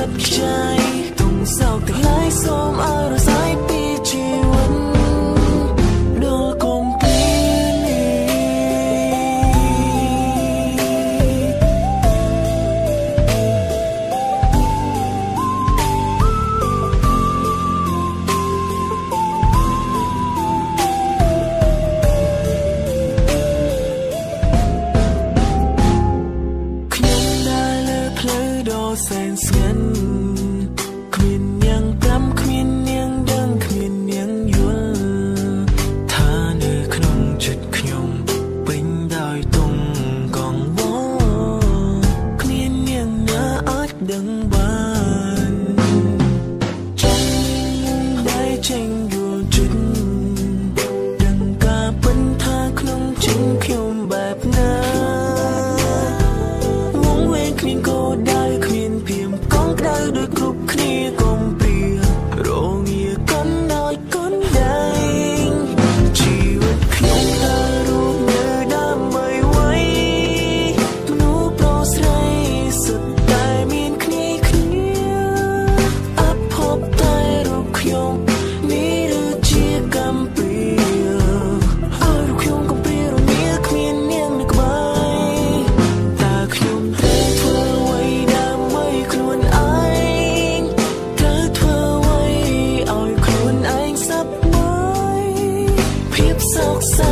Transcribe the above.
chặt cháy tổng sao tự lái xóm 等不 so, so.